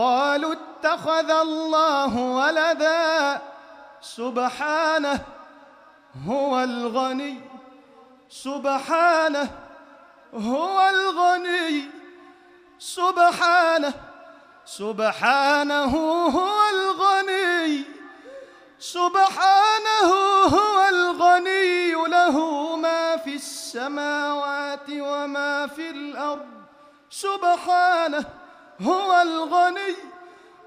قالوا اتخذ الله ولدا. سبحانه هو الغني. سبحانه هو الغني. سبحانه سبحانه هو الغني. سبحانه هو الغني. له ما في السماوات وما في الأرض. سبحانه هو الغني.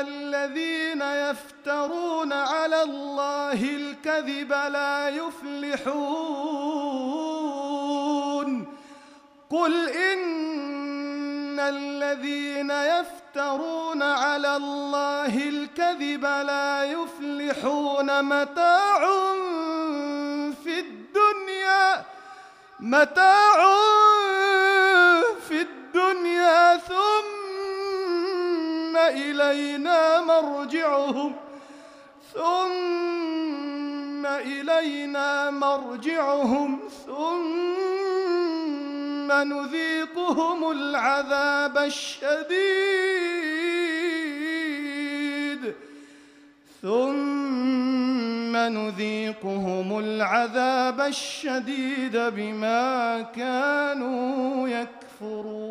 الذين يفترون على الله الكذب لا يفلحون. قل إن الذين يفترون على الله الكذب لا يفلحون. متاع في الدنيا متاع إلينا مرجعهم ثم إلينا مرجعهم ثم نذيقهم العذاب الشديد ثم نذيقهم العذاب الشديد بما كانوا يكفرون.